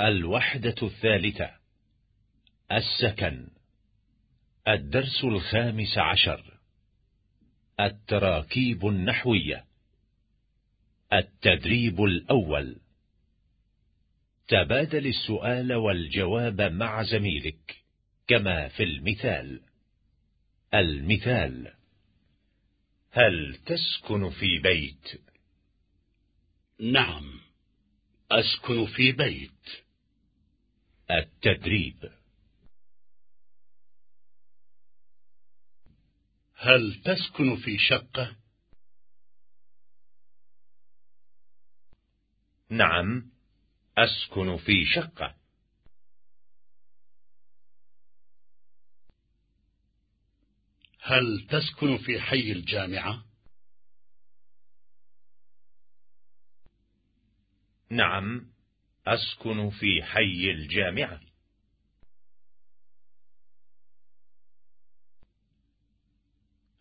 الوحدة الثالثة. السكن. الدرس الخامس عشر. التراكيب النحوية. التدريب الأول. تبادل السؤال والجواب مع زميلك كما في المثال. المثال. هل تسكن في بيت؟ نعم أسكن في بيت. التدريب هل تسكن في شقة؟ نعم أسكن في شقة هل تسكن في حي الجامعة؟ نعم أسكن في حي الجامعة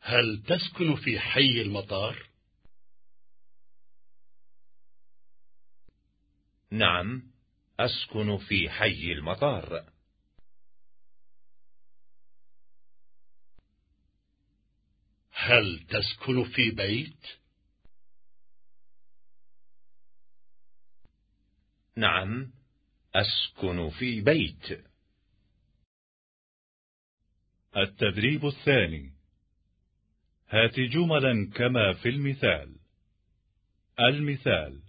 هل تسكن في حي المطار؟ نعم أسكن في حي المطار هل تسكن في بيت؟ نعم أسكن في بيت. التدريب الثاني. هات جملا كما في المثال. المثال.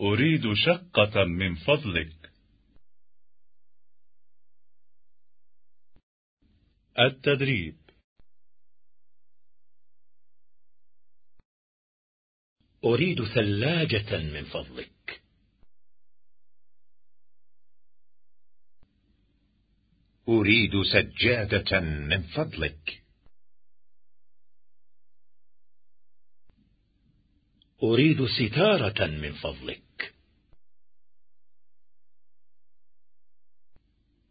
أريد شقة من فضلك. التدريب. أريد ثلاجة من فضلك. أريد سجادة من فضلك. أريد ستارة من فضلك.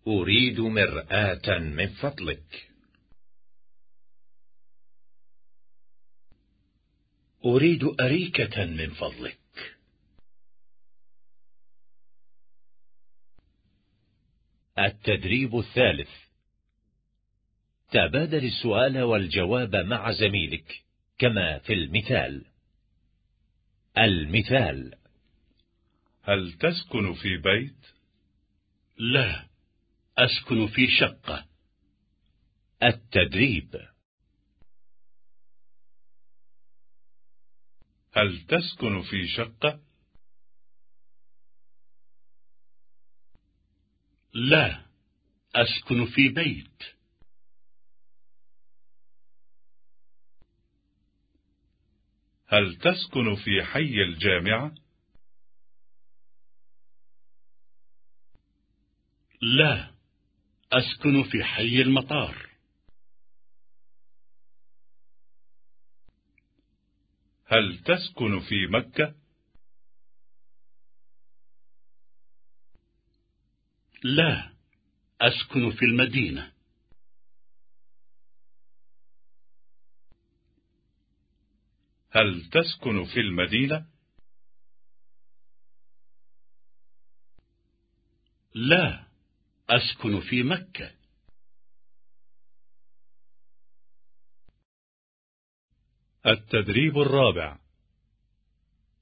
أريد مرآة من فضلك. أريد أريكة من فضلك. التدريب الثالث. تبادل السؤال والجواب مع زميلك كما في المثال. المثال. هل تسكن في بيت؟ لا. أسكن في شقة. التدريب. هل تسكن في شقة؟ لا أسكن في بيت هل تسكن في حي الجامعة؟ لا أسكن في حي المطار هل تسكن في مكة؟ لا أسكن في المدينة. هل تسكن في المدينة؟ لا أسكن في مكة. التدريب الرابع.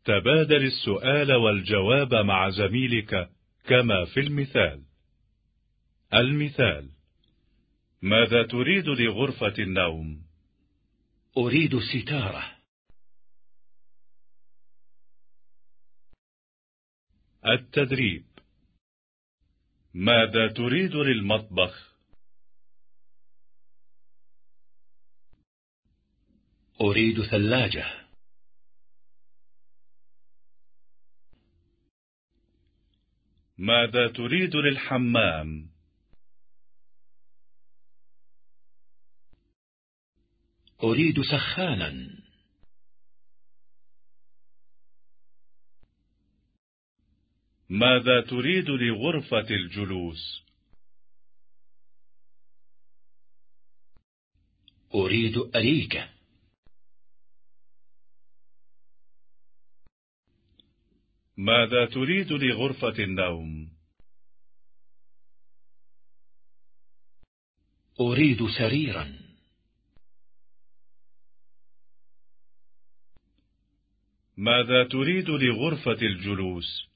تبادل السؤال والجواب مع زميلك كما في المثال. المثال ماذا تريد لغرفة النوم؟ أريد ستارة التدريب ماذا تريد للمطبخ؟ أريد ثلاجة ماذا تريد للحمام؟ أريد سخانا ماذا تريد لغرفة الجلوس؟ أريد أريكة ماذا تريد لغرفة النوم؟ أريد سريرا ماذا تريد لغرفة الجلوس؟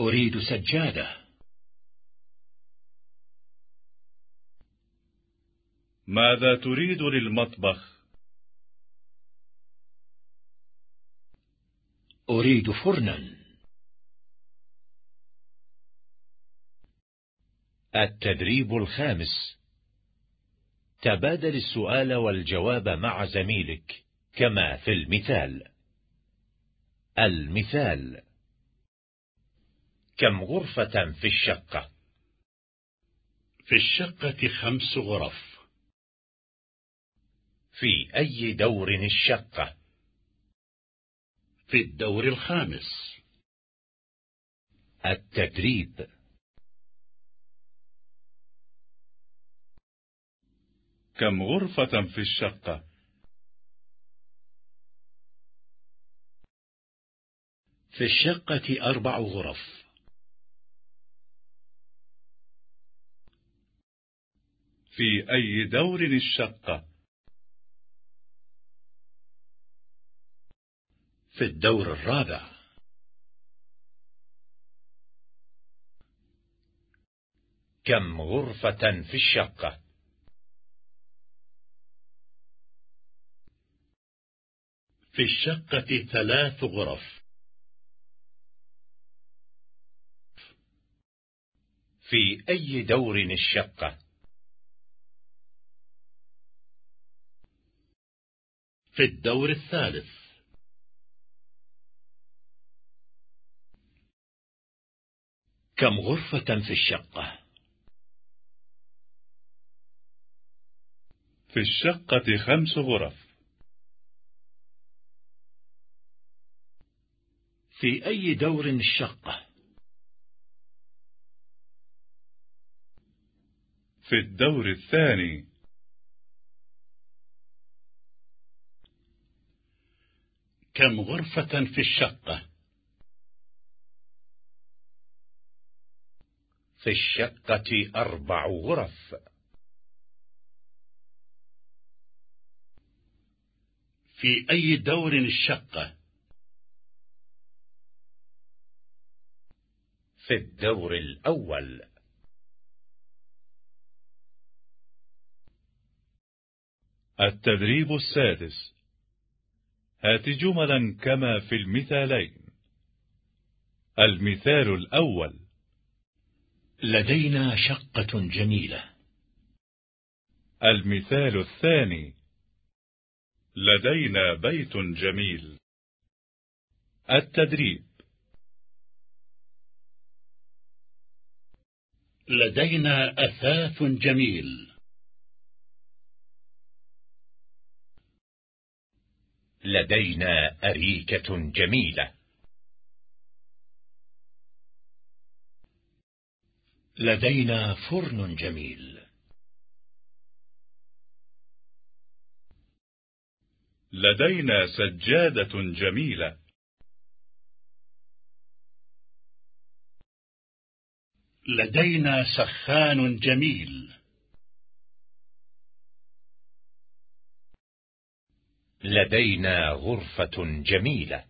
أريد سجادة ماذا تريد للمطبخ؟ أريد فرنا التدريب الخامس تبادل السؤال والجواب مع زميلك كما في المثال. المثال. كم غرفة في الشقة؟ في الشقة خمس غرف. في أي دور الشقة؟ في الدور الخامس. التدريب. كم غرفة في الشقة؟ في الشقة أربع غرف في أي دور الشقة؟ في الدور الرابع كم غرفة في الشقة؟ في الشقة ثلاث غرف في أي دور الشقة؟ في الدور الثالث كم غرفة في الشقة؟ في الشقة خمس غرف في أي دور الشقة؟ في الدور الثاني كم غرفة في الشقة؟ في الشقة أربع غرف في أي دور الشقة؟ في الدور الأول. التدريب السادس. هات جملا كما في المثالين. المثال الأول. لدينا شقة جميلة. المثال الثاني. لدينا بيت جميل. التدريب. لدينا أثاث جميل. لدينا أريكة جميلة. لدينا فرن جميل. لدينا سجادة جميلة. لدينا سخان جميل. لدينا غرفة جميلة.